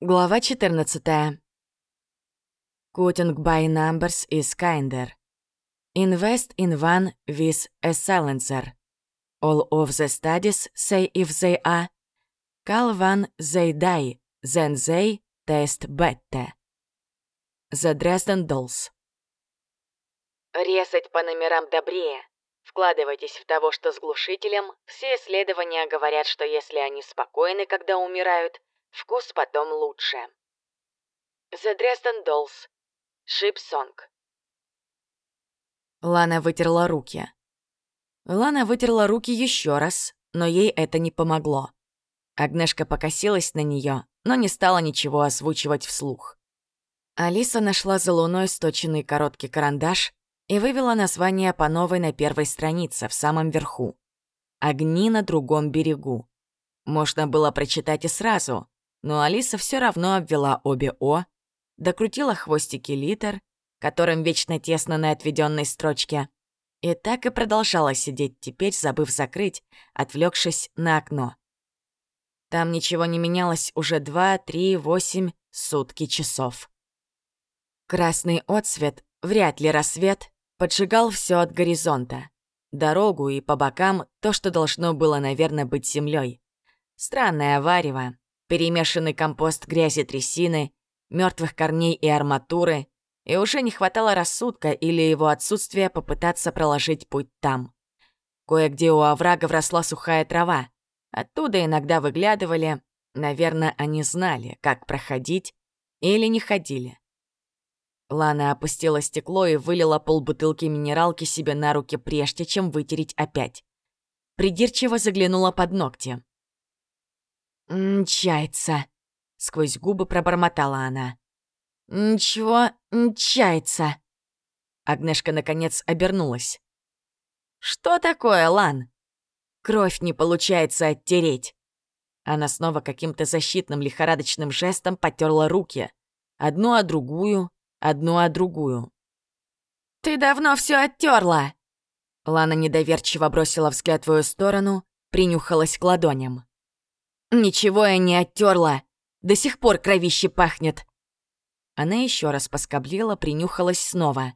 Глава 14. Quoting by numbers is kinder. Invest in one with a silencer. All of the studies say if they are. Call one they die, then they taste better. The Dresden Dolls. Резать по номерам добрее. Вкладывайтесь в того, что с глушителем. Все исследования говорят, что если они спокойны, когда умирают, Вкус потом лучше. The Dresden Dolls. Ship Song. Лана вытерла руки. Лана вытерла руки еще раз, но ей это не помогло. Агнешка покосилась на нее, но не стала ничего озвучивать вслух. Алиса нашла за луной сточенный короткий карандаш и вывела название по новой на первой странице, в самом верху. «Огни на другом берегу». Можно было прочитать и сразу, но Алиса все равно обвела обе «о», докрутила хвостики литер, которым вечно тесно на отведенной строчке, и так и продолжала сидеть теперь, забыв закрыть, отвлекшись на окно. Там ничего не менялось уже два, три, восемь сутки часов. Красный отсвет, вряд ли рассвет, поджигал все от горизонта. Дорогу и по бокам то, что должно было, наверное, быть землей. Странное варево, перемешанный компост грязи трясины, мертвых корней и арматуры, и уже не хватало рассудка или его отсутствия попытаться проложить путь там. Кое-где у оврага вросла сухая трава. Оттуда иногда выглядывали, наверное, они знали, как проходить или не ходили. Лана опустила стекло и вылила полбутылки минералки себе на руки, прежде чем вытереть опять. Придирчиво заглянула под ногти. «Нчается», — сквозь губы пробормотала она. «Ничего, нчается». Агнешка, наконец, обернулась. «Что такое, Лан?» «Кровь не получается оттереть». Она снова каким-то защитным лихорадочным жестом потерла руки. Одну о другую, одну о другую. «Ты давно все оттерла!» Лана недоверчиво бросила взгляд в твою сторону, принюхалась к ладоням. «Ничего я не оттерла. До сих пор кровище пахнет». Она еще раз поскоблила, принюхалась снова.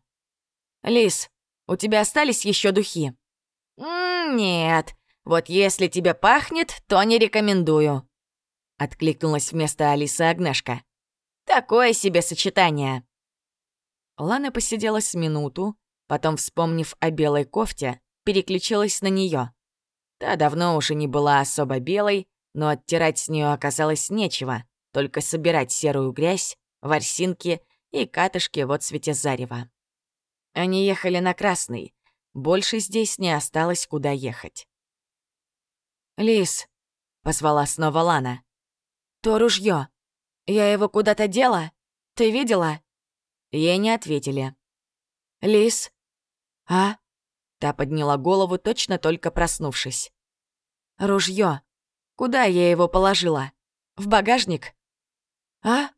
«Лис, у тебя остались еще духи?» «Нет, вот если тебе пахнет, то не рекомендую», — откликнулась вместо Алисы Агнешка. «Такое себе сочетание». Лана посидела с минуту, потом, вспомнив о белой кофте, переключилась на нее. Та давно уже не была особо белой, но оттирать с нее оказалось нечего, только собирать серую грязь, ворсинки и катышки в отцвете зарева. Они ехали на Красный. Больше здесь не осталось куда ехать. «Лис», — позвала снова Лана. «То ружье. Я его куда-то дела? Ты видела?» Ей не ответили. «Лис?» «А?» Та подняла голову, точно только проснувшись. «Ружье. Куда я его положила? В багажник? А?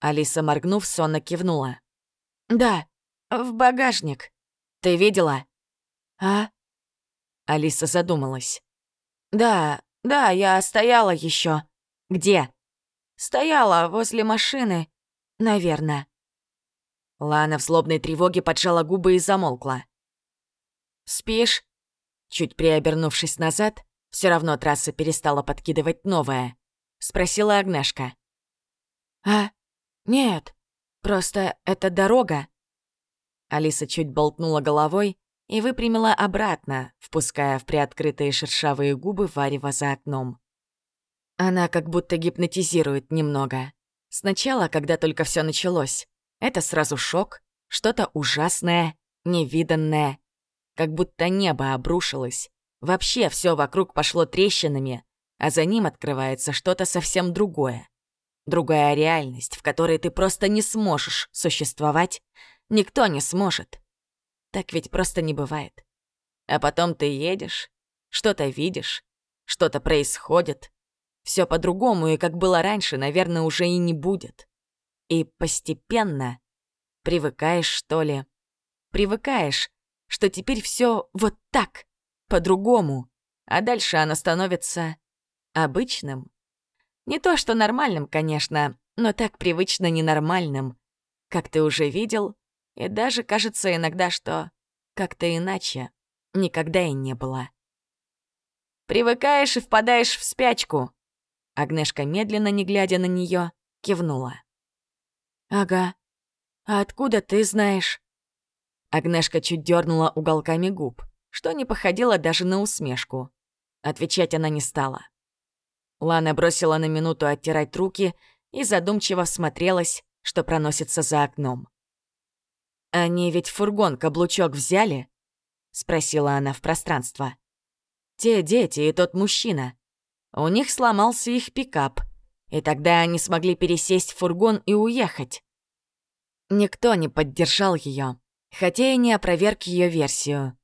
Алиса, моргнув, сонно кивнула. Да, в багажник. Ты видела? А? Алиса задумалась. Да, да, я стояла еще. Где? Стояла возле машины, наверное. Лана в злобной тревоге поджала губы и замолкла. «Спишь?» Чуть приобернувшись назад, все равно трасса перестала подкидывать новое. Спросила Агнешка. «А? Нет, просто это дорога». Алиса чуть болтнула головой и выпрямила обратно, впуская в приоткрытые шершавые губы варево за окном. Она как будто гипнотизирует немного. Сначала, когда только все началось, это сразу шок, что-то ужасное, невиданное, как будто небо обрушилось, Вообще все вокруг пошло трещинами, а за ним открывается что-то совсем другое. Другая реальность, в которой ты просто не сможешь существовать. Никто не сможет. Так ведь просто не бывает. А потом ты едешь, что-то видишь, что-то происходит. Все по-другому, и как было раньше, наверное, уже и не будет. И постепенно привыкаешь, что ли. Привыкаешь, что теперь все вот так по-другому, а дальше оно становится обычным. Не то что нормальным, конечно, но так привычно ненормальным, как ты уже видел, и даже кажется иногда, что как-то иначе никогда и не было. «Привыкаешь и впадаешь в спячку», Агнешка, медленно, не глядя на нее, кивнула. «Ага. А откуда ты знаешь?» Агнешка чуть дернула уголками губ, что не походило даже на усмешку. Отвечать она не стала. Лана бросила на минуту оттирать руки и задумчиво всмотрелась, что проносится за окном. «Они ведь фургон каблучок взяли?» — спросила она в пространство. «Те дети и тот мужчина. У них сломался их пикап, и тогда они смогли пересесть в фургон и уехать. Никто не поддержал ее, хотя и не опроверг ее версию.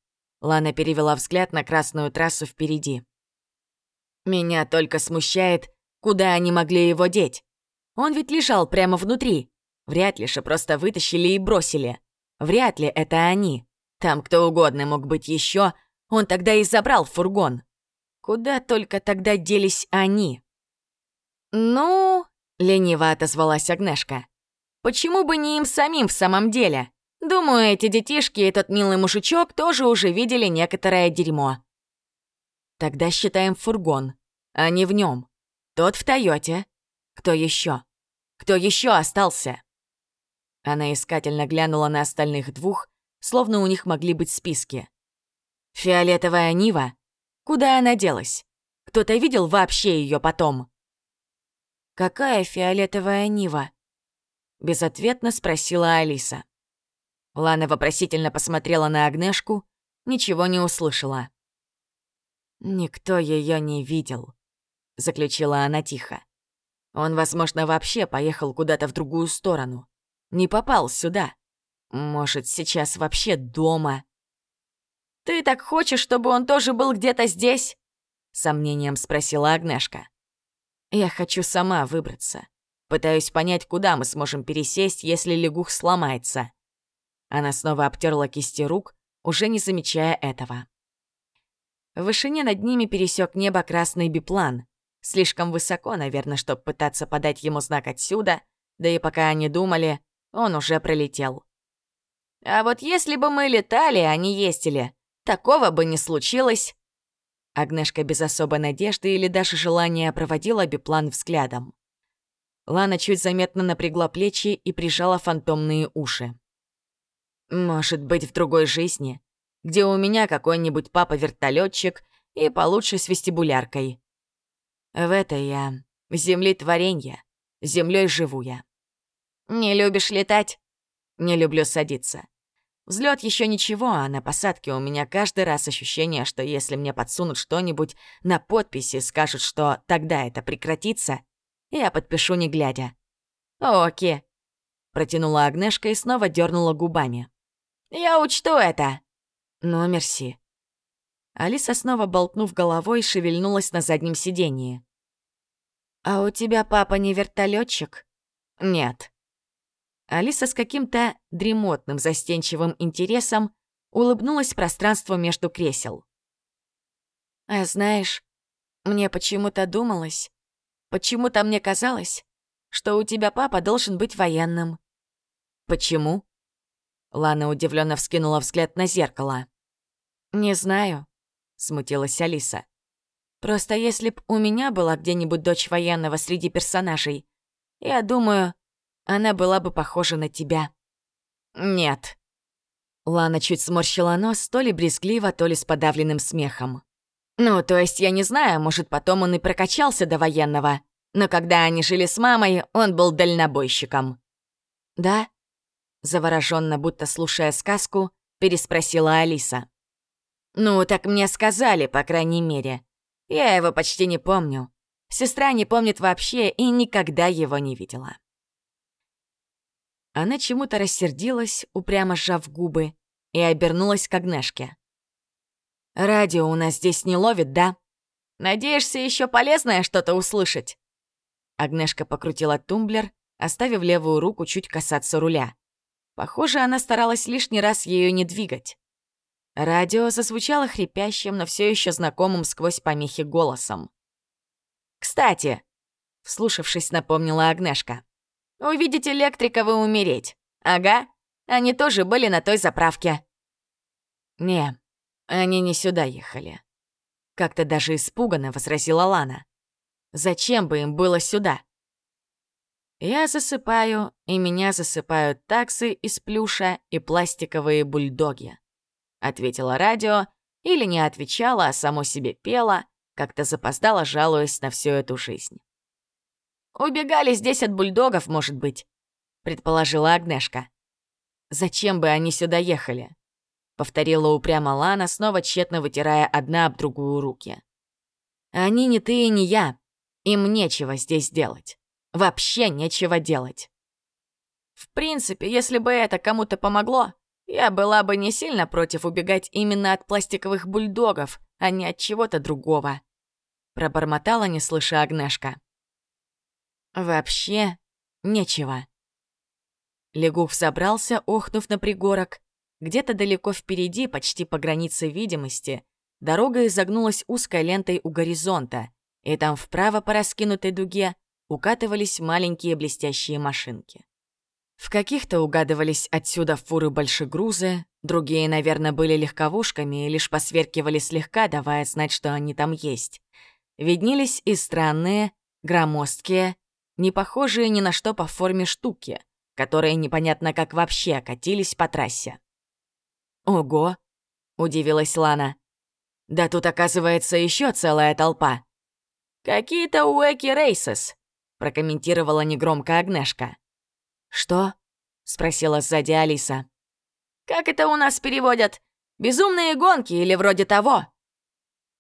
Лана перевела взгляд на красную трассу впереди. «Меня только смущает, куда они могли его деть. Он ведь лежал прямо внутри. Вряд ли же просто вытащили и бросили. Вряд ли это они. Там кто угодно мог быть еще, он тогда и забрал фургон. Куда только тогда делись они? «Ну...» — лениво отозвалась Агнешка. «Почему бы не им самим в самом деле? Думаю, эти детишки и тот милый мужичок тоже уже видели некоторое дерьмо». «Тогда считаем фургон, а не в нем. Тот в Тойоте. Кто еще? Кто еще остался?» Она искательно глянула на остальных двух, словно у них могли быть списки. «Фиолетовая Нива Куда она делась? Кто-то видел вообще ее потом? «Какая фиолетовая Нива?» Безответно спросила Алиса. Лана вопросительно посмотрела на Агнешку, ничего не услышала. «Никто ее не видел», — заключила она тихо. «Он, возможно, вообще поехал куда-то в другую сторону. Не попал сюда. Может, сейчас вообще дома. «Ты так хочешь, чтобы он тоже был где-то здесь?» — сомнением спросила Агнешка. «Я хочу сама выбраться. Пытаюсь понять, куда мы сможем пересесть, если лягух сломается». Она снова обтерла кисти рук, уже не замечая этого. В вышине над ними пересек небо красный биплан. Слишком высоко, наверное, чтобы пытаться подать ему знак отсюда, да и пока они думали, он уже пролетел. «А вот если бы мы летали, а не ездили, Такого бы не случилось. Агнешка без особой надежды или даже желания проводила биплан взглядом. Лана чуть заметно напрягла плечи и прижала фантомные уши. «Может быть, в другой жизни, где у меня какой-нибудь папа вертолетчик и получше с вестибуляркой. В это я земли творенья, землей живу я. Не любишь летать? Не люблю садиться. Взлет еще ничего, а на посадке у меня каждый раз ощущение, что если мне подсунут что-нибудь на подписи, скажут, что тогда это прекратится, я подпишу не глядя. «Оки», — протянула Агнешка и снова дернула губами. «Я учту это!» «Ну, мерси». Алиса, снова болтнув головой, шевельнулась на заднем сиденье. «А у тебя папа не вертолетчик? «Нет», Алиса с каким-то дремотным, застенчивым интересом улыбнулась пространству между кресел. «А знаешь, мне почему-то думалось, почему-то мне казалось, что у тебя папа должен быть военным». «Почему?» Лана удивленно вскинула взгляд на зеркало. «Не знаю», — смутилась Алиса. «Просто если б у меня была где-нибудь дочь военного среди персонажей, я думаю, она была бы похожа на тебя». «Нет». Лана чуть сморщила нос, то ли брезгливо, то ли с подавленным смехом. «Ну, то есть я не знаю, может, потом он и прокачался до военного, но когда они жили с мамой, он был дальнобойщиком». «Да?» Завороженно, будто слушая сказку, переспросила Алиса. «Ну, так мне сказали, по крайней мере. Я его почти не помню. Сестра не помнит вообще и никогда его не видела». Она чему-то рассердилась, упрямо сжав губы, и обернулась к Агнешке. «Радио у нас здесь не ловит, да? Надеешься еще полезное что-то услышать?» Агнешка покрутила тумблер, оставив левую руку чуть касаться руля. Похоже, она старалась лишний раз ее не двигать. Радио зазвучало хрипящим, но все еще знакомым сквозь помехи голосом. «Кстати», — вслушавшись, напомнила Агнешка, Увидеть электрика вы умереть. Ага, они тоже были на той заправке. Не, они не сюда ехали. Как-то даже испуганно возразила Лана. Зачем бы им было сюда? Я засыпаю, и меня засыпают таксы из плюша и пластиковые бульдоги. Ответила радио, или не отвечала, а само себе пела, как-то запоздала, жалуясь на всю эту жизнь. «Убегали здесь от бульдогов, может быть», — предположила Агнешка. «Зачем бы они сюда ехали?» — повторила упрямо Лана, снова тщетно вытирая одна об другую руки. «Они не ты и не я. Им нечего здесь делать. Вообще нечего делать. В принципе, если бы это кому-то помогло, я была бы не сильно против убегать именно от пластиковых бульдогов, а не от чего-то другого. Пробормотала, не слыша Агнешка. Вообще нечего. Легух собрался, охнув на пригорок. Где-то далеко впереди, почти по границе видимости, дорога изогнулась узкой лентой у горизонта, и там вправо по раскинутой дуге укатывались маленькие блестящие машинки. В каких-то угадывались отсюда фуры большегрузы, другие, наверное, были легковушками и лишь посверкивали слегка, давая знать, что они там есть. Виднелись и странные, громоздкие, не похожие ни на что по форме штуки, которые непонятно как вообще катились по трассе. «Ого!» — удивилась Лана. «Да тут, оказывается, еще целая толпа. Какие-то уэки рейсес», — прокомментировала негромко Агнешка. «Что?» — спросила сзади Алиса. «Как это у нас переводят? Безумные гонки или вроде того?»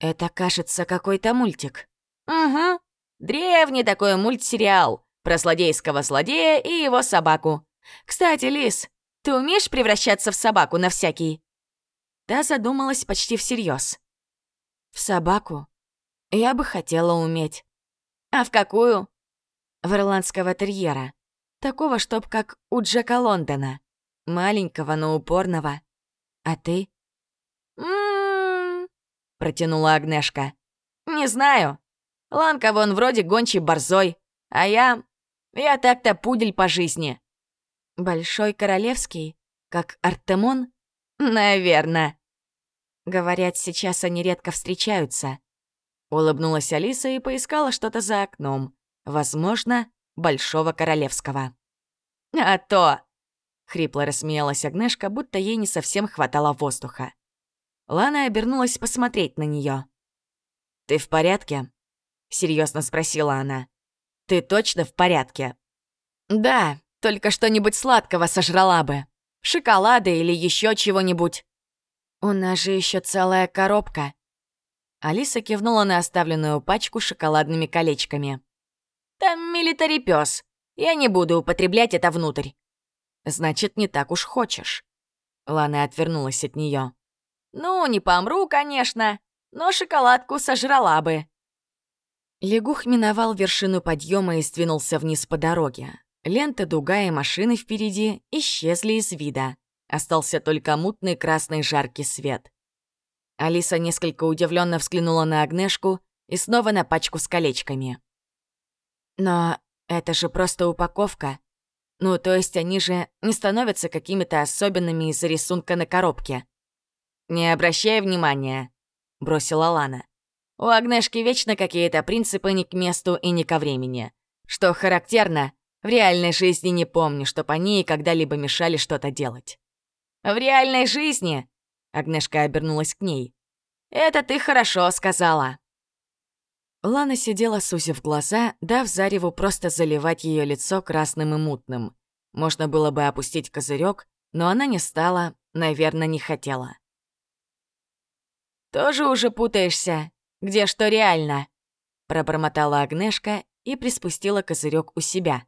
«Это, кажется, какой-то мультик». «Угу. Древний такой мультсериал про злодейского злодея и его собаку. Кстати, Лис, ты умеешь превращаться в собаку на всякий?» Та задумалась почти всерьез. «В собаку? Я бы хотела уметь». «А в какую?» «В ирландского терьера. Такого, чтоб как у Джека Лондона. Маленького, но упорного. А ты? «М-м-м», протянула Агнешка. «Не знаю. Ланка вон вроде гончий борзой, а я... Я так-то пудель по жизни». «Большой королевский? Как Артемон?» «Наверно». Говорят, сейчас они редко встречаются. Улыбнулась Алиса и поискала что-то за окном. Возможно, Большого Королевского. «А то!» — хрипло рассмеялась Агнешка, будто ей не совсем хватало воздуха. Лана обернулась посмотреть на нее. «Ты в порядке?» — серьезно спросила она. «Ты точно в порядке?» «Да, только что-нибудь сладкого сожрала бы. Шоколада или еще чего-нибудь». «У нас же еще целая коробка». Алиса кивнула на оставленную пачку шоколадными колечками. Там милитари пес. Я не буду употреблять это внутрь. Значит, не так уж хочешь. Лана отвернулась от нее. Ну, не помру, конечно, но шоколадку сожрала бы. Лягух миновал вершину подъема и сдвинулся вниз по дороге. Лента, дуга и машины впереди исчезли из вида. Остался только мутный красный жаркий свет. Алиса несколько удивленно взглянула на Агнешку и снова на пачку с колечками. Но это же просто упаковка. Ну, то есть они же не становятся какими-то особенными из-за рисунка на коробке. «Не обращай внимания», — бросила Лана. «У Агнешки вечно какие-то принципы не к месту и не ко времени. Что характерно, в реальной жизни не помню, чтоб они когда-либо мешали что-то делать». «В реальной жизни?» — Агнешка обернулась к ней. «Это ты хорошо сказала». Лана сидела, сузив глаза, дав Зареву просто заливать ее лицо красным и мутным. Можно было бы опустить козырек, но она не стала, наверное, не хотела. «Тоже уже путаешься? Где что реально?» Пробормотала Агнешка и приспустила козырек у себя.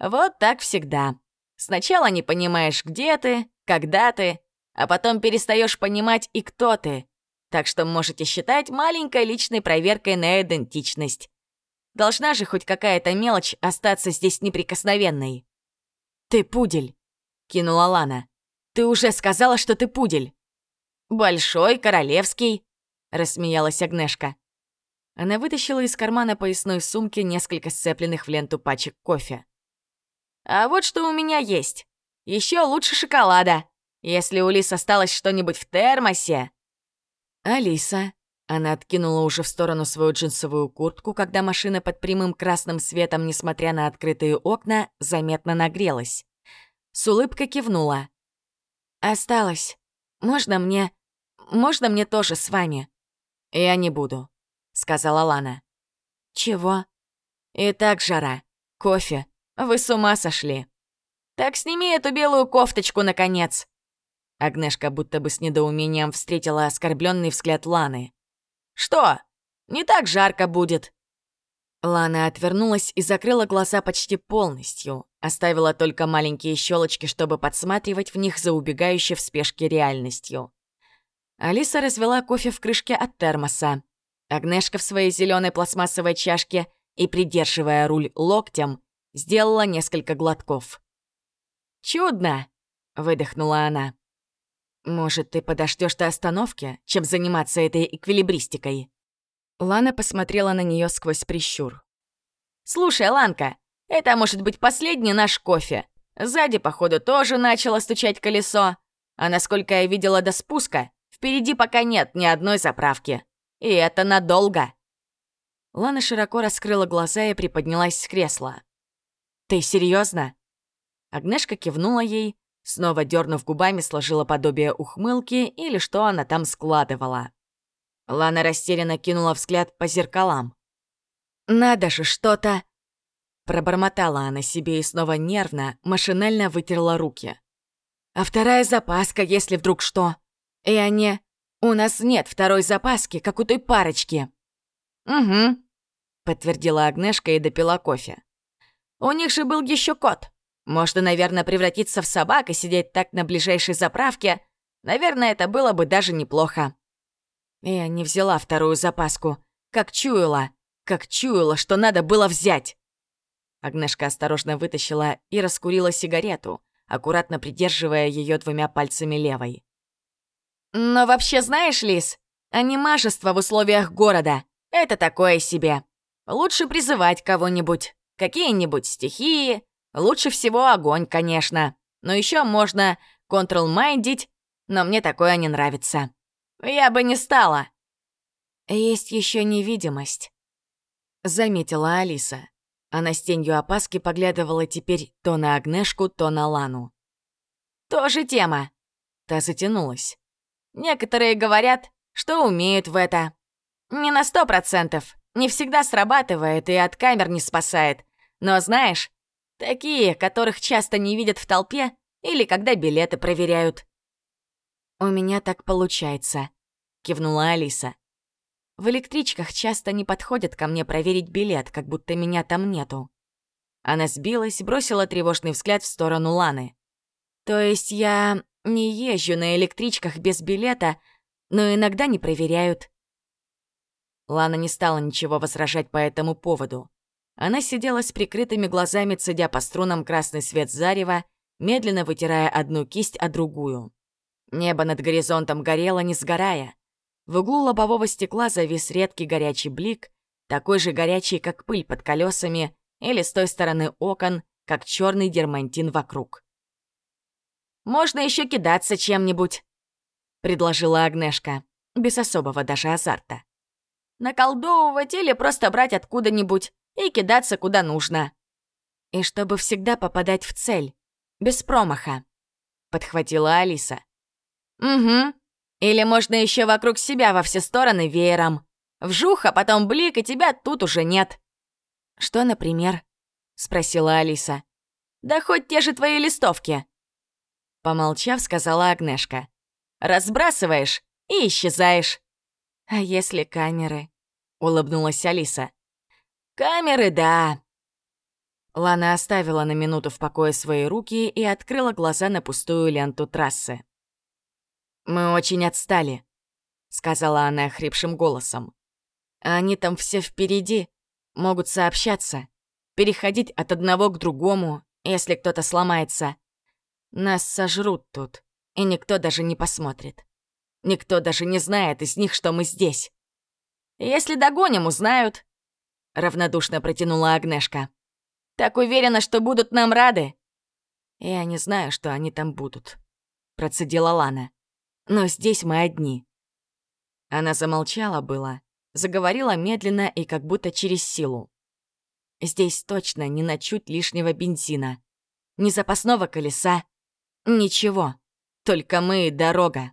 «Вот так всегда. Сначала не понимаешь, где ты, когда ты, а потом перестаешь понимать и кто ты, так что можете считать маленькой личной проверкой на идентичность. Должна же хоть какая-то мелочь остаться здесь неприкосновенной. «Ты пудель», — кинула Лана. «Ты уже сказала, что ты пудель». «Большой, королевский», — рассмеялась Агнешка. Она вытащила из кармана поясной сумки несколько сцепленных в ленту пачек кофе. А вот что у меня есть. Еще лучше шоколада. Если у Лис осталось что-нибудь в термосе...» Алиса. Она откинула уже в сторону свою джинсовую куртку, когда машина под прямым красным светом, несмотря на открытые окна, заметно нагрелась. С улыбкой кивнула. «Осталось. Можно мне... Можно мне тоже с вами?» «Я не буду», — сказала Лана. «Чего?» «И так жара. Кофе. Вы с ума сошли». «Так сними эту белую кофточку, наконец!» Агнешка будто бы с недоумением встретила оскорбленный взгляд Ланы. «Что? Не так жарко будет!» Лана отвернулась и закрыла глаза почти полностью, оставила только маленькие щелочки, чтобы подсматривать в них за убегающей в спешке реальностью. Алиса развела кофе в крышке от термоса. Агнешка в своей зеленой пластмассовой чашке и, придерживая руль локтем, сделала несколько глотков. «Чудно!» — выдохнула она. «Может, ты подождешь до остановки, чем заниматься этой эквилибристикой?» Лана посмотрела на нее сквозь прищур. «Слушай, Ланка, это может быть последний наш кофе. Сзади, походу, тоже начало стучать колесо. А насколько я видела до спуска, впереди пока нет ни одной заправки. И это надолго». Лана широко раскрыла глаза и приподнялась с кресла. «Ты серьезно? Агнешка кивнула ей, снова дернув губами, сложила подобие ухмылки или что она там складывала. Лана растерянно кинула взгляд по зеркалам. «Надо же что-то...» Пробормотала она себе и снова нервно, машинально вытерла руки. «А вторая запаска, если вдруг что? И они... У нас нет второй запаски, как у той парочки». «Угу», — подтвердила Агнешка и допила кофе. «У них же был еще кот. Можно, наверное, превратиться в собак и сидеть так на ближайшей заправке. Наверное, это было бы даже неплохо. Я не взяла вторую запаску. Как чуяла, как чуяла, что надо было взять. Агнешка осторожно вытащила и раскурила сигарету, аккуратно придерживая ее двумя пальцами левой. «Но вообще знаешь, Лис, анимажество в условиях города — это такое себе. Лучше призывать кого-нибудь, какие-нибудь стихии, Лучше всего огонь, конечно. Но еще можно контрол-майндить, но мне такое не нравится. Я бы не стала. Есть еще невидимость, заметила Алиса. Она с тенью опаски поглядывала теперь то на Агнешку, то на Лану. «Тоже тема!» Та затянулась. «Некоторые говорят, что умеют в это. Не на сто процентов, не всегда срабатывает и от камер не спасает. Но знаешь, Такие, которых часто не видят в толпе или когда билеты проверяют. «У меня так получается», — кивнула Алиса. «В электричках часто не подходят ко мне проверить билет, как будто меня там нету». Она сбилась, бросила тревожный взгляд в сторону Ланы. «То есть я не езжу на электричках без билета, но иногда не проверяют». Лана не стала ничего возражать по этому поводу. Она сидела с прикрытыми глазами, цедя по струнам красный свет зарева, медленно вытирая одну кисть о другую. Небо над горизонтом горело, не сгорая. В углу лобового стекла завис редкий горячий блик, такой же горячий, как пыль под колесами, или с той стороны окон, как черный дермантин вокруг. «Можно еще кидаться чем-нибудь», — предложила Агнешка, без особого даже азарта. «Наколдовывать или просто брать откуда-нибудь и кидаться куда нужно. И чтобы всегда попадать в цель, без промаха, подхватила Алиса. Угу. Или можно еще вокруг себя во все стороны веером. Вжух, а потом блик, и тебя тут уже нет. Что, например? спросила Алиса. Да хоть те же твои листовки. Помолчав, сказала Агнешка. Разбрасываешь и исчезаешь. А если камеры? Улыбнулась Алиса. «Камеры, да!» Лана оставила на минуту в покое свои руки и открыла глаза на пустую ленту трассы. «Мы очень отстали», — сказала она хрипшим голосом. «Они там все впереди, могут сообщаться, переходить от одного к другому, если кто-то сломается. Нас сожрут тут, и никто даже не посмотрит. Никто даже не знает из них, что мы здесь. Если догоним, узнают, — равнодушно протянула Агнешка. Так уверена, что будут нам рады?» «Я не знаю, что они там будут», — процедила Лана. «Но здесь мы одни». Она замолчала было, заговорила медленно и как будто через силу. «Здесь точно ни на чуть лишнего бензина, ни запасного колеса, ничего, только мы и дорога.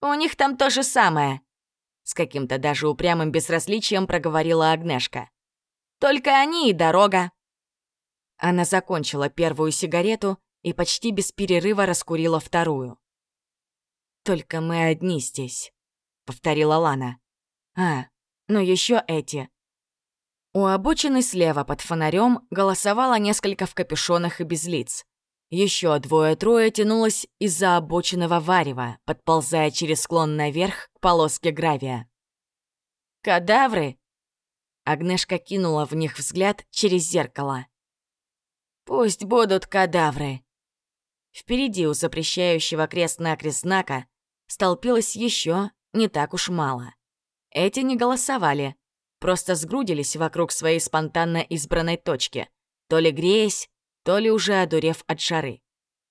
У них там то же самое», — с каким-то даже упрямым безразличием проговорила Агнешка. «Только они и дорога». Она закончила первую сигарету и почти без перерыва раскурила вторую. «Только мы одни здесь», — повторила Лана. «А, ну еще эти». У обочины слева под фонарем голосовало несколько в капюшонах и без лиц. Еще двое-трое тянулось из-за обочинного варева, подползая через склон наверх к полоске гравия. «Кадавры!» Агнешка кинула в них взгляд через зеркало. Пусть будут кадавры. Впереди у запрещающего крест-накрест знака столпилось еще не так уж мало. Эти не голосовали, просто сгрудились вокруг своей спонтанно избранной точки, то ли греясь, то ли уже одурев от жары.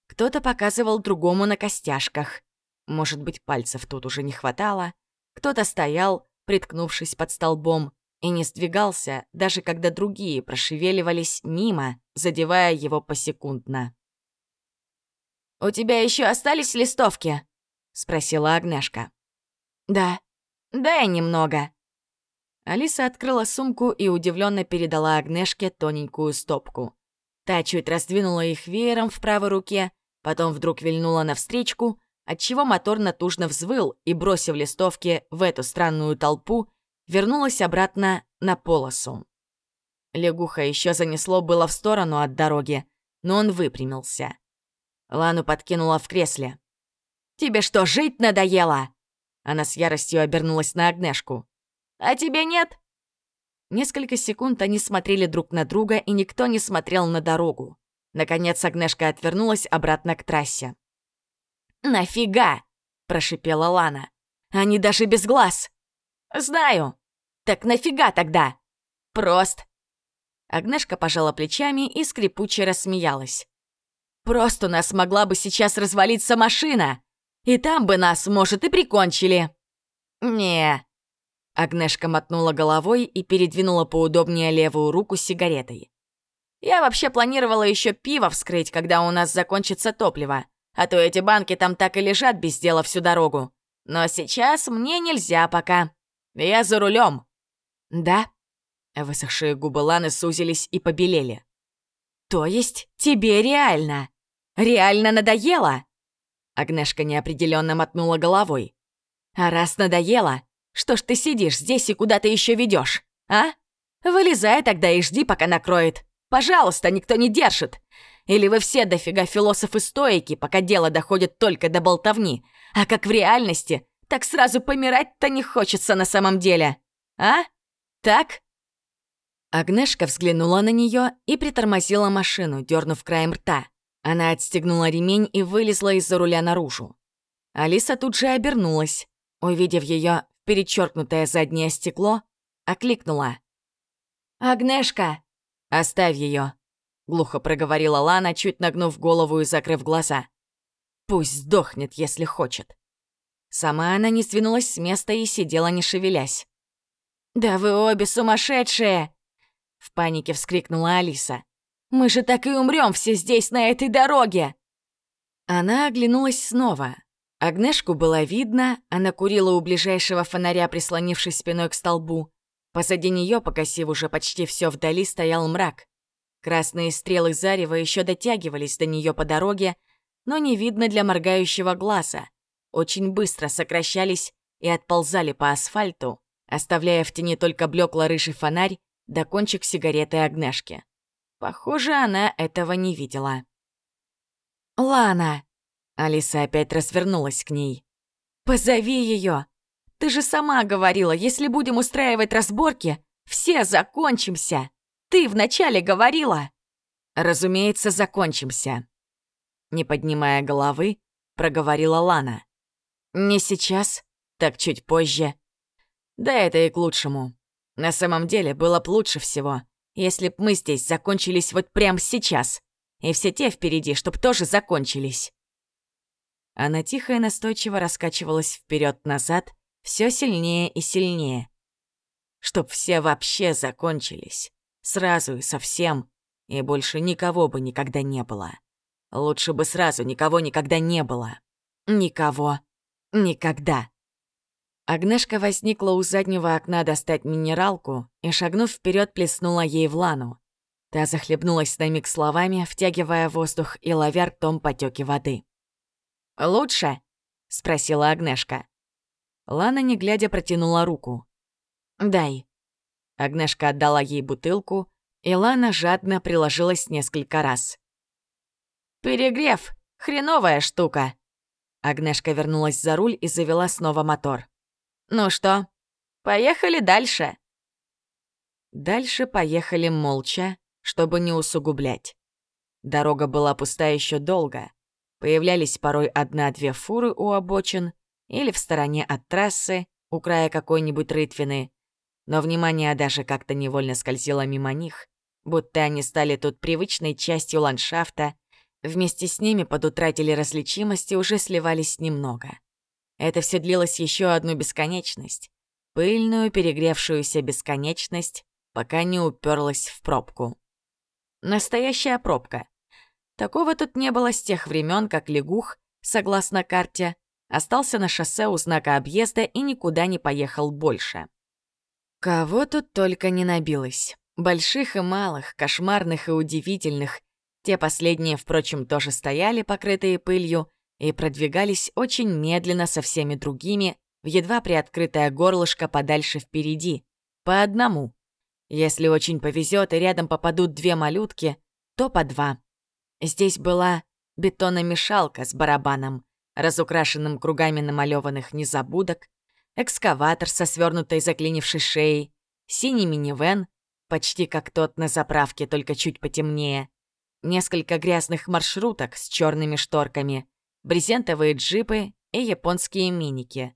Кто-то показывал другому на костяшках. Может быть, пальцев тут уже не хватало. Кто-то стоял, приткнувшись под столбом, и не сдвигался, даже когда другие прошевеливались мимо, задевая его посекундно. «У тебя еще остались листовки?» — спросила Агнешка. «Да. Дай немного». Алиса открыла сумку и удивленно передала Агнешке тоненькую стопку. Та чуть раздвинула их веером в правой руке, потом вдруг вильнула навстречку, отчего мотор натужно взвыл и, бросив листовки в эту странную толпу, вернулась обратно на полосу. Лягуха еще занесло было в сторону от дороги, но он выпрямился. Лану подкинула в кресле. «Тебе что, жить надоело?» Она с яростью обернулась на Агнешку. «А тебе нет?» Несколько секунд они смотрели друг на друга, и никто не смотрел на дорогу. Наконец Агнешка отвернулась обратно к трассе. «Нафига?» – прошипела Лана. «Они даже без глаз!» «Знаю. Так нафига тогда?» «Прост». Агнешка пожала плечами и скрипуче рассмеялась. «Просто у нас могла бы сейчас развалиться машина, и там бы нас, может, и прикончили». «Не». Агнешка мотнула головой и передвинула поудобнее левую руку с сигаретой. «Я вообще планировала еще пиво вскрыть, когда у нас закончится топливо, а то эти банки там так и лежат без дела всю дорогу. Но сейчас мне нельзя пока». «Я за рулем. «Да?» Высохшие губы Ланы сузились и побелели. «То есть тебе реально? Реально надоело?» Агнешка неопределенно мотнула головой. «А раз надоело, что ж ты сидишь здесь и куда ты еще ведешь, а? Вылезай тогда и жди, пока накроет. Пожалуйста, никто не держит. Или вы все дофига философы-стоики, пока дело доходит только до болтовни, а как в реальности так сразу помирать-то не хочется на самом деле. А? Так?» Агнешка взглянула на нее и притормозила машину, дернув краем рта. Она отстегнула ремень и вылезла из-за руля наружу. Алиса тут же обернулась. Увидев ее перечеркнутое заднее стекло, окликнула. «Агнешка!» «Оставь ее, глухо проговорила Лана, чуть нагнув голову и закрыв глаза. «Пусть сдохнет, если хочет». Сама она не сдвинулась с места и сидела, не шевелясь. «Да вы обе сумасшедшие!» В панике вскрикнула Алиса. «Мы же так и умрем все здесь, на этой дороге!» Она оглянулась снова. Агнешку было видно, она курила у ближайшего фонаря, прислонившись спиной к столбу. Позади нее, покосив уже почти все вдали, стоял мрак. Красные стрелы зарева еще дотягивались до нее по дороге, но не видно для моргающего глаза очень быстро сокращались и отползали по асфальту, оставляя в тени только блекло-рыжий фонарь до кончик сигареты огнешки. Похоже, она этого не видела. «Лана!» Алиса опять развернулась к ней. «Позови ее! Ты же сама говорила, если будем устраивать разборки, все закончимся! Ты вначале говорила!» «Разумеется, закончимся!» Не поднимая головы, проговорила Лана. Не сейчас, так чуть позже. Да это и к лучшему. На самом деле было б лучше всего, если б мы здесь закончились вот прямо сейчас, и все те впереди, чтоб тоже закончились. Она тихо и настойчиво раскачивалась вперед назад все сильнее и сильнее. Чтоб все вообще закончились. Сразу и совсем. И больше никого бы никогда не было. Лучше бы сразу никого никогда не было. Никого. Никогда. Агнешка возникла у заднего окна достать минералку и, шагнув вперед, плеснула ей в лану. Та захлебнулась на миг словами, втягивая воздух и ловя ртом потеки воды. «Лучше?» — спросила Агнешка. Лана, не глядя, протянула руку. «Дай». Агнешка отдала ей бутылку, и Лана жадно приложилась несколько раз. «Перегрев! Хреновая штука!» Агнешка вернулась за руль и завела снова мотор. «Ну что, поехали дальше?» Дальше поехали молча, чтобы не усугублять. Дорога была пуста еще долго. Появлялись порой одна-две фуры у обочин или в стороне от трассы, у края какой-нибудь рытвины, но внимание даже как-то невольно скользило мимо них, будто они стали тут привычной частью ландшафта, вместе с ними подутратили различимости уже сливались немного. Это все длилось еще одну бесконечность, пыльную перегревшуюся бесконечность, пока не уперлась в пробку. Настоящая пробка. Такого тут не было с тех времен, как лягух, согласно карте, остался на шоссе у знака объезда и никуда не поехал больше. Кого тут только не набилось. Больших и малых, кошмарных и удивительных. Те последние, впрочем, тоже стояли, покрытые пылью, и продвигались очень медленно со всеми другими, в едва приоткрытое горлышко подальше впереди, по одному. Если очень повезет и рядом попадут две малютки, то по два. Здесь была бетономешалка с барабаном, разукрашенным кругами намалеванных незабудок, экскаватор со свернутой заклинившей шеей, синий минивэн, почти как тот на заправке, только чуть потемнее, несколько грязных маршруток с черными шторками, брезентовые джипы и японские миники.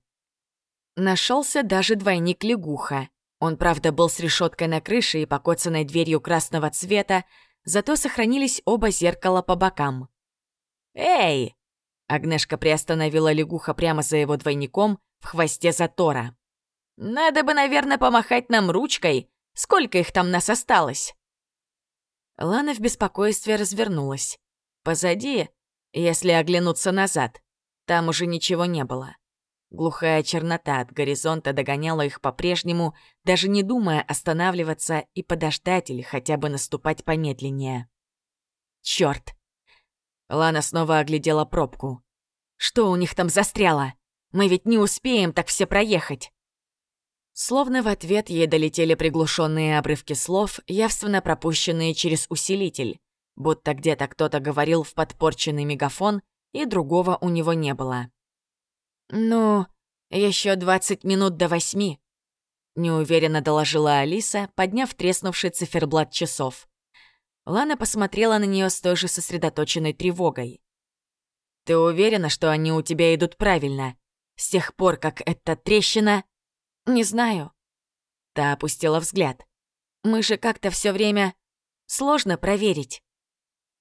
Нашелся даже двойник лягуха. Он, правда, был с решеткой на крыше и покоцанной дверью красного цвета, зато сохранились оба зеркала по бокам. «Эй!» Агнешка приостановила лягуха прямо за его двойником в хвосте затора. «Надо бы, наверное, помахать нам ручкой. Сколько их там нас осталось?» Лана в беспокойстве развернулась. Позади, если оглянуться назад, там уже ничего не было. Глухая чернота от горизонта догоняла их по-прежнему, даже не думая останавливаться и подождать или хотя бы наступать помедленнее. Чёрт! Лана снова оглядела пробку. «Что у них там застряло? Мы ведь не успеем так все проехать!» Словно в ответ ей долетели приглушенные обрывки слов, явственно пропущенные через усилитель, будто где-то кто-то говорил в подпорченный мегафон, и другого у него не было. «Ну, еще двадцать минут до восьми», — неуверенно доложила Алиса, подняв треснувший циферблат часов. Лана посмотрела на нее с той же сосредоточенной тревогой. «Ты уверена, что они у тебя идут правильно? С тех пор, как эта трещина...» «Не знаю». Та опустила взгляд. «Мы же как-то все время... Сложно проверить».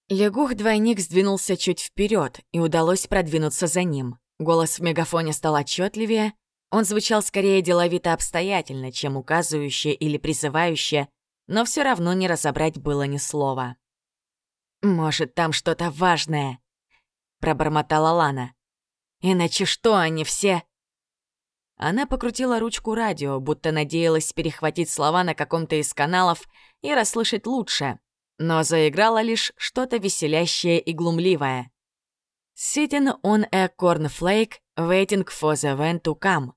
Лягух-двойник сдвинулся чуть вперед, и удалось продвинуться за ним. Голос в мегафоне стал отчетливее. Он звучал скорее деловито обстоятельно, чем указывающе или призывающе, но все равно не разобрать было ни слова. «Может, там что-то важное?» — пробормотала Лана. «Иначе что они все?» Она покрутила ручку радио, будто надеялась перехватить слова на каком-то из каналов и расслышать лучше, но заиграла лишь что-то веселящее и глумливое. «Sitting on a cornflake, waiting for the van to come».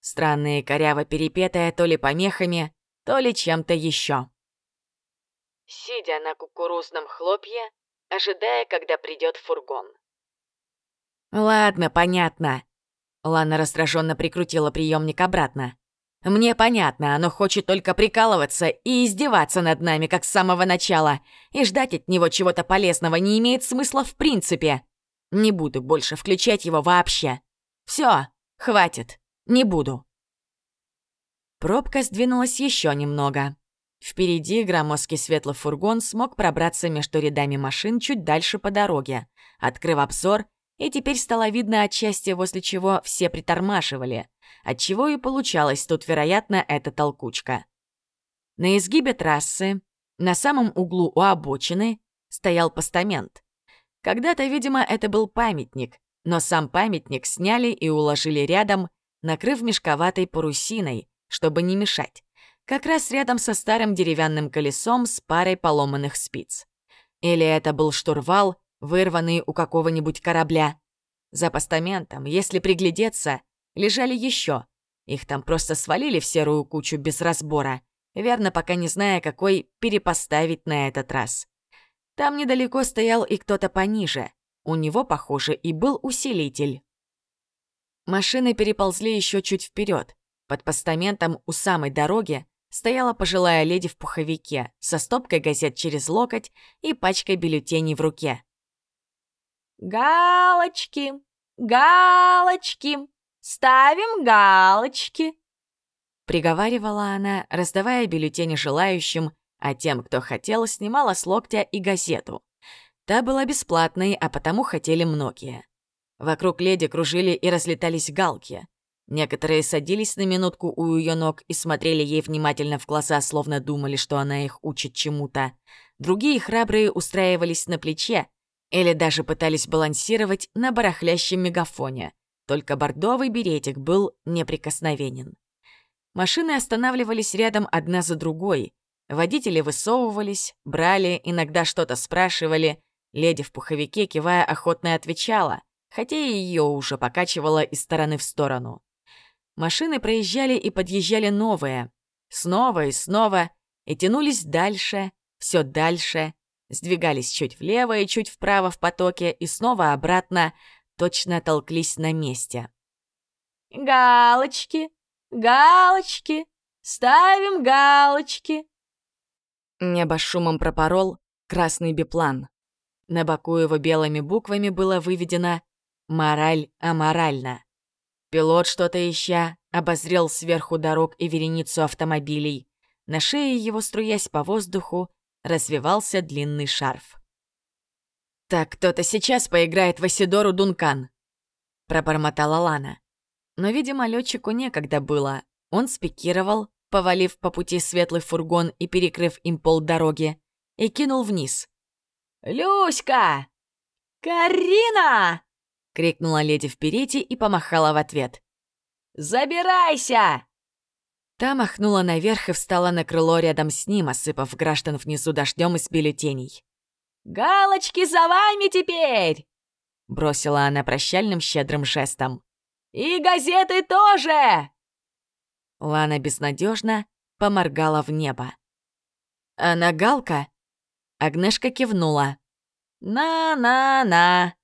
Странные коряво перепетая то ли помехами, то ли чем-то еще. Сидя на кукурузном хлопье, ожидая, когда придет фургон. «Ладно, понятно». Лана раздраженно прикрутила приемник обратно. «Мне понятно, оно хочет только прикалываться и издеваться над нами, как с самого начала, и ждать от него чего-то полезного не имеет смысла в принципе. Не буду больше включать его вообще. Все, хватит, не буду». Пробка сдвинулась еще немного. Впереди громоздкий светлый фургон смог пробраться между рядами машин чуть дальше по дороге, открыв обзор, и теперь стало видно отчасти, возле чего все притормаживали, отчего и получалось тут, вероятно, эта толкучка. На изгибе трассы, на самом углу у обочины, стоял постамент. Когда-то, видимо, это был памятник, но сам памятник сняли и уложили рядом, накрыв мешковатой парусиной, чтобы не мешать как раз рядом со старым деревянным колесом с парой поломанных спиц. Или это был штурвал, вырванный у какого-нибудь корабля. За постаментом, если приглядеться, лежали еще. Их там просто свалили в серую кучу без разбора, верно, пока не зная, какой перепоставить на этот раз. Там недалеко стоял и кто-то пониже. У него, похоже, и был усилитель. Машины переползли еще чуть вперед. Под постаментом у самой дороги стояла пожилая леди в пуховике со стопкой газет через локоть и пачкой бюллетеней в руке. «Галочки! Галочки! Ставим галочки!» Приговаривала она, раздавая бюллетени желающим, а тем, кто хотел, снимала с локтя и газету. Та была бесплатной, а потому хотели многие. Вокруг леди кружили и разлетались галки. Некоторые садились на минутку у ее ног и смотрели ей внимательно в глаза, словно думали, что она их учит чему-то. Другие храбрые устраивались на плече или даже пытались балансировать на барахлящем мегафоне. Только бордовый беретик был неприкосновенен. Машины останавливались рядом одна за другой. Водители высовывались, брали, иногда что-то спрашивали. Леди в пуховике, кивая, охотно отвечала, хотя и ее уже покачивало из стороны в сторону. Машины проезжали и подъезжали новые. Снова и снова. И тянулись дальше, все дальше. Сдвигались чуть влево и чуть вправо в потоке, и снова обратно, точно толклись на месте. «Галочки! Галочки! Ставим галочки!» Небо шумом пропорол красный биплан. На боку его белыми буквами было выведено «Мораль аморальна». Пилот, что-то ища, обозрел сверху дорог и вереницу автомобилей. На шее его, струясь по воздуху, развивался длинный шарф. «Так кто-то сейчас поиграет в Асидору Дункан», — пробормотала Лана. Но, видимо, летчику некогда было. Он спикировал, повалив по пути светлый фургон и перекрыв им пол дороги, и кинул вниз. «Люська! Карина!» — крикнула леди впереди и помахала в ответ. «Забирайся!» Та махнула наверх и встала на крыло рядом с ним, осыпав граждан внизу дождем из бюллетеней. «Галочки за вами теперь!» — бросила она прощальным щедрым жестом. «И газеты тоже!» Лана безнадежно поморгала в небо. «Она галка?» Агнешка кивнула. «На-на-на!»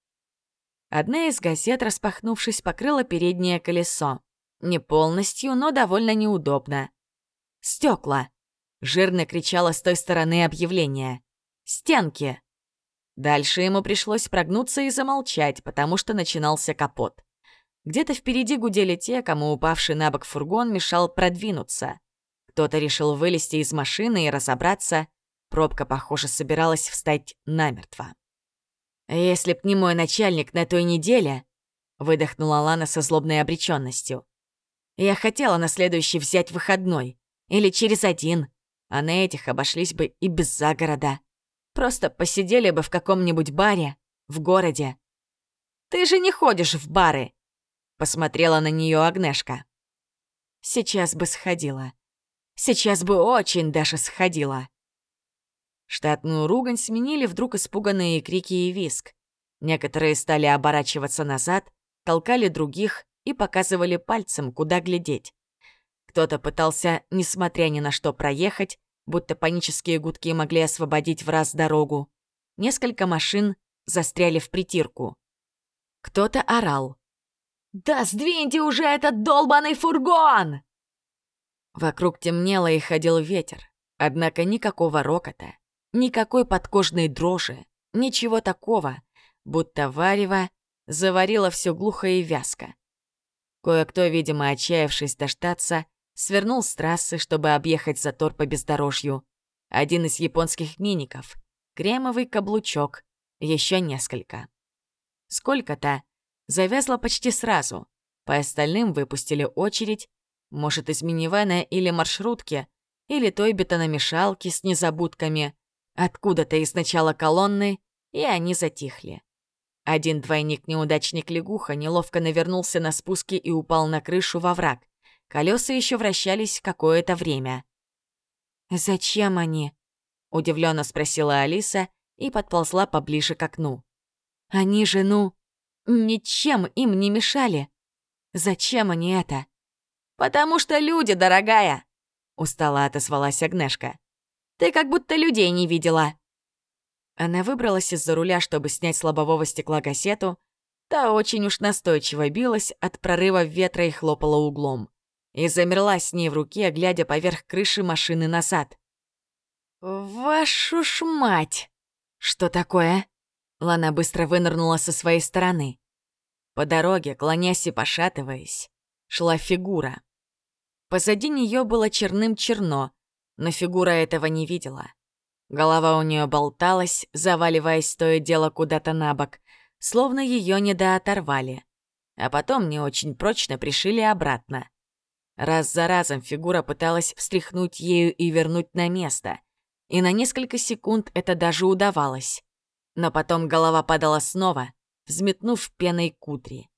Одна из газет, распахнувшись, покрыла переднее колесо. Не полностью, но довольно неудобно. «Стекла!» — жирно кричала с той стороны объявления. «Стенки!» Дальше ему пришлось прогнуться и замолчать, потому что начинался капот. Где-то впереди гудели те, кому упавший на бок фургон мешал продвинуться. Кто-то решил вылезти из машины и разобраться. Пробка, похоже, собиралась встать намертво. «Если б не мой начальник на той неделе», — выдохнула Лана со злобной обреченностью. «Я хотела на следующий взять выходной. Или через один. А на этих обошлись бы и без загорода. Просто посидели бы в каком-нибудь баре в городе. Ты же не ходишь в бары!» Посмотрела на нее Агнешка. «Сейчас бы сходила. Сейчас бы очень даже сходила». Штатную ругань сменили вдруг испуганные крики и виск. Некоторые стали оборачиваться назад, толкали других и показывали пальцем, куда глядеть. Кто-то пытался, несмотря ни на что, проехать, будто панические гудки могли освободить в раз дорогу. Несколько машин застряли в притирку. Кто-то орал. «Да сдвиньте уже этот долбанный фургон!» Вокруг темнело и ходил ветер, однако никакого рокота, Никакой подкожной дрожи, ничего такого, будто варево заварило все глухо и вязко. Кое-кто, видимо, отчаявшись дождаться, свернул с трассы, чтобы объехать затор по бездорожью. Один из японских миников, кремовый каблучок, еще несколько. Сколько-то завязло почти сразу. По остальным выпустили очередь, может, из минивэна или маршрутки, или той бетономешалки с незабудками. Откуда-то из начала колонны, и они затихли. Один двойник-неудачник лягуха неловко навернулся на спуске и упал на крышу во враг. Колеса еще вращались какое-то время. «Зачем они?» — удивленно спросила Алиса и подползла поближе к окну. «Они же, ну, ничем им не мешали. Зачем они это?» «Потому что люди, дорогая!» — устало отозвалась Агнешка. «Ты как будто людей не видела». Она выбралась из-за руля, чтобы снять с лобового стекла кассету. Та очень уж настойчиво билась от прорыва ветра и хлопала углом. И замерла с ней в руке, глядя поверх крыши машины назад. «Вашу ж мать!» «Что такое?» Лана быстро вынырнула со своей стороны. По дороге, клонясь и пошатываясь, шла фигура. Позади нее было черным-черно, но фигура этого не видела. Голова у нее болталась, заваливаясь то и дело куда-то на бок, словно ее недооторвали. А потом не очень прочно пришили обратно. Раз за разом фигура пыталась встряхнуть ею и вернуть на место. И на несколько секунд это даже удавалось. Но потом голова падала снова, взметнув пеной кудри.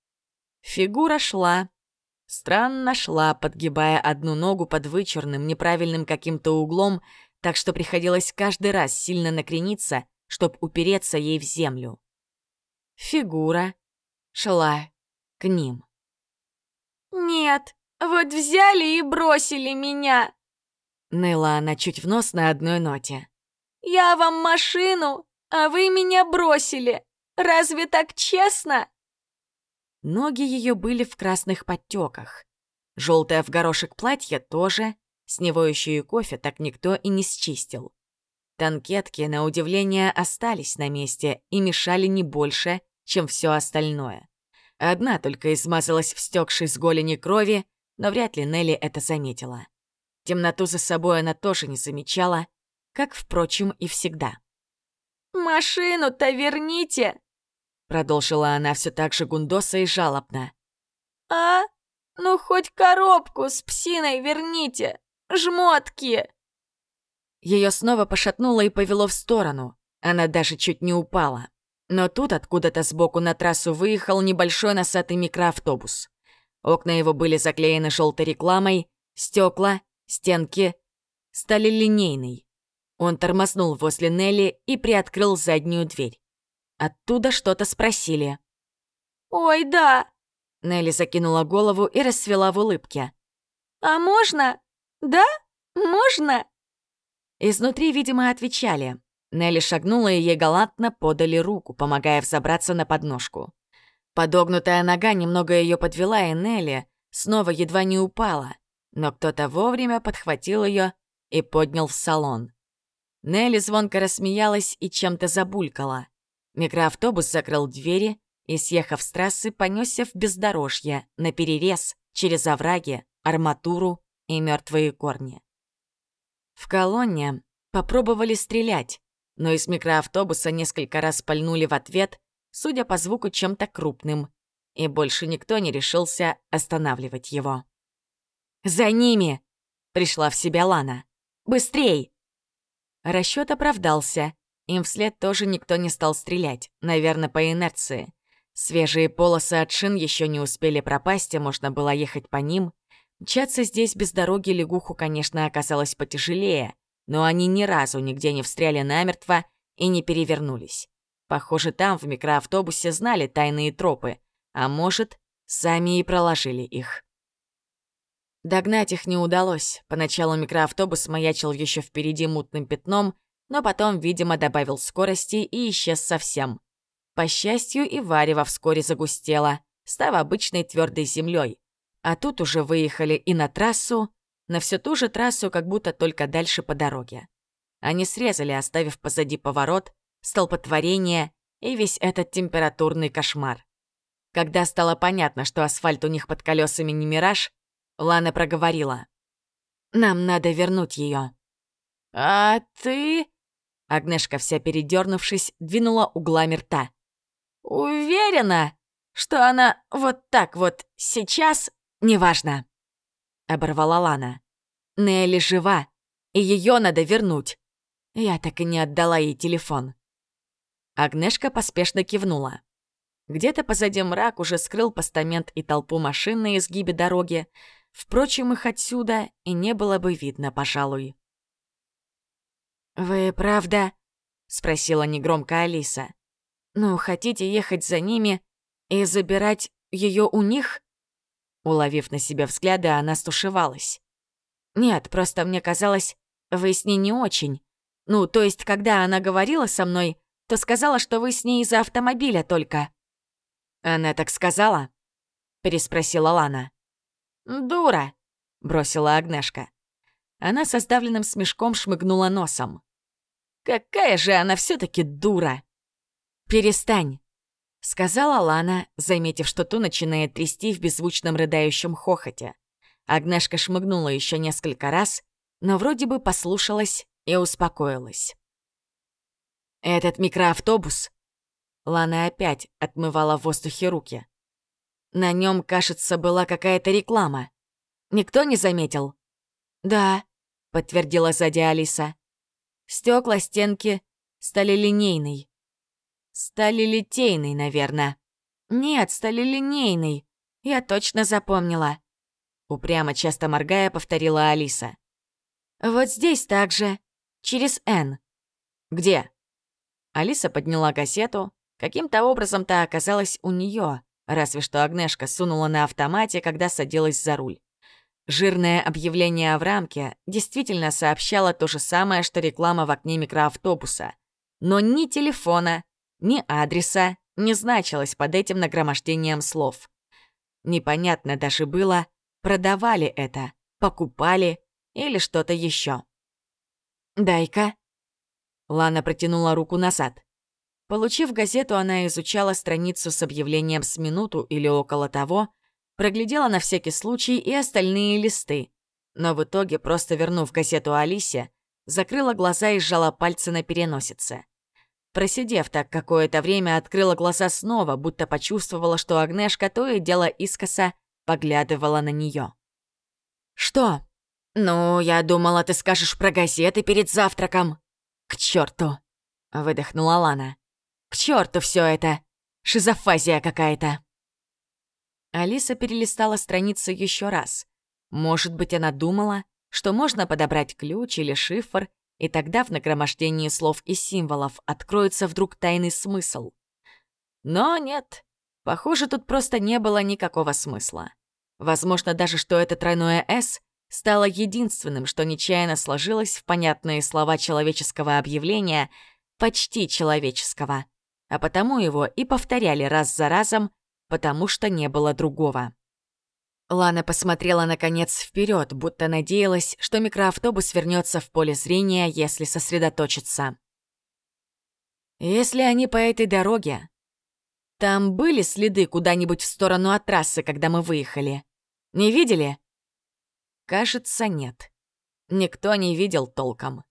Фигура шла, странно шла, подгибая одну ногу под вычурным, неправильным каким-то углом, так что приходилось каждый раз сильно накрениться, чтобы упереться ей в землю. Фигура шла к ним. «Нет, вот взяли и бросили меня!» Ныла она чуть в нос на одной ноте. «Я вам машину, а вы меня бросили! Разве так честно?» Ноги ее были в красных подтеках. Желтое в горошек платье тоже, с него еще и кофе так никто и не счистил. Танкетки, на удивление, остались на месте и мешали не больше, чем все остальное. Одна только измазалась в стекшей с голени крови, но вряд ли Нелли это заметила. Темноту за собой она тоже не замечала, как, впрочем, и всегда. «Машину-то верните!» Продолжила она все так же гундоса и жалобно. «А? Ну хоть коробку с псиной верните! Жмотки!» Ее снова пошатнуло и повело в сторону. Она даже чуть не упала. Но тут откуда-то сбоку на трассу выехал небольшой носатый микроавтобус. Окна его были заклеены желтой рекламой, стекла, стенки стали линейной. Он тормознул возле Нелли и приоткрыл заднюю дверь. Оттуда что-то спросили. «Ой, да!» Нелли закинула голову и расцвела в улыбке. «А можно? Да? Можно?» Изнутри, видимо, отвечали. Нелли шагнула, и ей галантно подали руку, помогая взобраться на подножку. Подогнутая нога немного ее подвела, и Нелли снова едва не упала, но кто-то вовремя подхватил ее и поднял в салон. Нелли звонко рассмеялась и чем-то забулькала. Микроавтобус закрыл двери и, съехав с трассы, понесся в бездорожье, на перерез, через овраги, арматуру и мертвые корни. В колонне попробовали стрелять, но из микроавтобуса несколько раз пальнули в ответ, судя по звуку, чем-то крупным, и больше никто не решился останавливать его. «За ними!» — пришла в себя Лана. «Быстрей!» Расчет оправдался, им вслед тоже никто не стал стрелять, наверное, по инерции. Свежие полосы от шин еще не успели пропасть, и можно было ехать по ним. Мчаться здесь без дороги лягуху, конечно, оказалось потяжелее, но они ни разу нигде не встряли намертво и не перевернулись. Похоже, там, в микроавтобусе, знали тайные тропы, а может, сами и проложили их. Догнать их не удалось. Поначалу микроавтобус маячил еще впереди мутным пятном, но потом, видимо, добавил скорости и исчез совсем. По счастью, и варево вскоре загустело, став обычной твердой землей. А тут уже выехали и на трассу, на всю ту же трассу, как будто только дальше по дороге. Они срезали, оставив позади поворот, столпотворение и весь этот температурный кошмар. Когда стало понятно, что асфальт у них под колесами не мираж, Лана проговорила. Нам надо вернуть ее. «А ты...» Агнешка, вся передернувшись, двинула углами рта. «Уверена, что она вот так вот сейчас...» «Неважно», — оборвала Лана. «Нелли жива, и ее надо вернуть. Я так и не отдала ей телефон». Агнешка поспешно кивнула. Где-то позади мрак уже скрыл постамент и толпу машин на изгибе дороги. Впрочем, их отсюда и не было бы видно, пожалуй. «Вы правда?» — спросила негромко Алиса. «Ну, хотите ехать за ними и забирать ее у них?» Уловив на себя взгляды, она стушевалась. «Нет, просто мне казалось, вы с ней не очень. Ну, то есть, когда она говорила со мной, то сказала, что вы с ней из-за автомобиля только». «Она так сказала?» — переспросила Лана. «Дура!» — бросила Агнешка. Она со сдавленным смешком шмыгнула носом. «Какая же она все таки дура!» «Перестань!» — сказала Лана, заметив, что ту начинает трясти в беззвучном рыдающем хохоте. Агнешка шмыгнула еще несколько раз, но вроде бы послушалась и успокоилась. «Этот микроавтобус...» Лана опять отмывала в воздухе руки. На нем, кажется, была какая-то реклама. Никто не заметил? «Да», — подтвердила сзади Алиса. Стекла стенки стали линейной. Стали литейной, наверное. Нет, стали линейной. Я точно запомнила. Упрямо часто моргая, повторила Алиса. Вот здесь также. Через «Н». Где? Алиса подняла кассету. Каким-то образом та оказалась у нее, разве что Агнешка сунула на автомате, когда садилась за руль. Жирное объявление в рамке действительно сообщало то же самое, что реклама в окне микроавтобуса. Но ни телефона, ни адреса не значилось под этим нагромождением слов. Непонятно даже было, продавали это, покупали или что-то еще. «Дай-ка». Лана протянула руку назад. Получив газету, она изучала страницу с объявлением с минуту или около того, проглядела на всякий случай и остальные листы, но в итоге, просто вернув газету Алисе, закрыла глаза и сжала пальцы на переносице. Просидев так какое-то время, открыла глаза снова, будто почувствовала, что Агнешка то и дело искоса поглядывала на нее. «Что?» «Ну, я думала, ты скажешь про газеты перед завтраком». «К черту!» — выдохнула Лана. «К черту все это! Шизофазия какая-то!» Алиса перелистала страницу еще раз. Может быть, она думала, что можно подобрать ключ или шифр, и тогда в нагромождении слов и символов откроется вдруг тайный смысл. Но нет, похоже, тут просто не было никакого смысла. Возможно даже, что это тройное «С» стало единственным, что нечаянно сложилось в понятные слова человеческого объявления, почти человеческого, а потому его и повторяли раз за разом, потому что не было другого. Лана посмотрела наконец вперед, будто надеялась, что микроавтобус вернется в поле зрения, если сосредоточиться. Если они по этой дороге, там были следы куда-нибудь в сторону от трассы, когда мы выехали? Не видели? Кажется, нет. Никто не видел толком.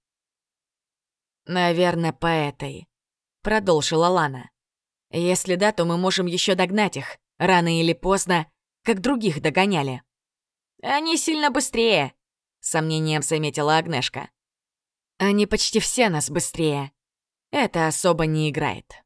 Наверное, по этой, продолжила Лана. Если да, то мы можем еще догнать их, рано или поздно, как других догоняли. Они сильно быстрее, сомнением заметила Агнешка. Они почти все нас быстрее. Это особо не играет.